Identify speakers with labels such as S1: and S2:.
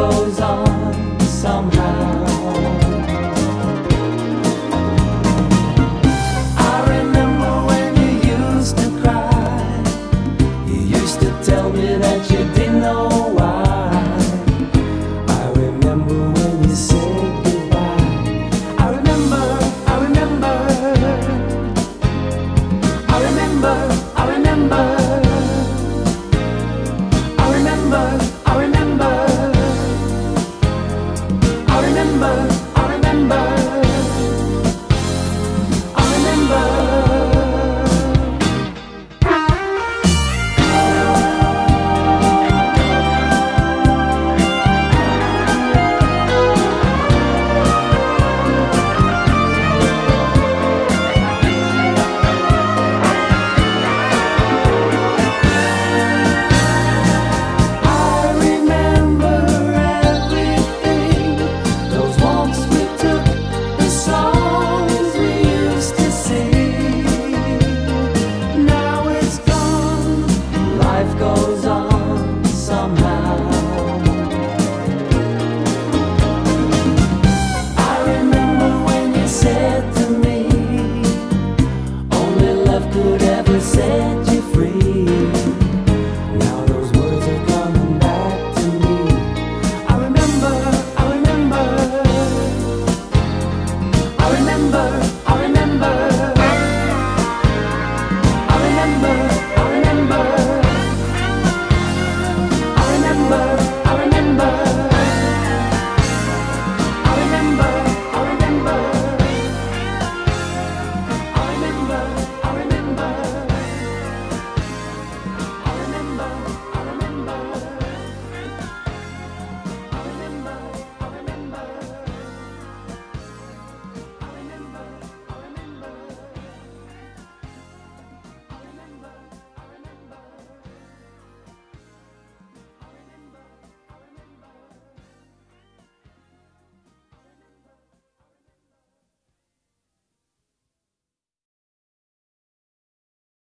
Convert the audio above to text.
S1: goes on. good.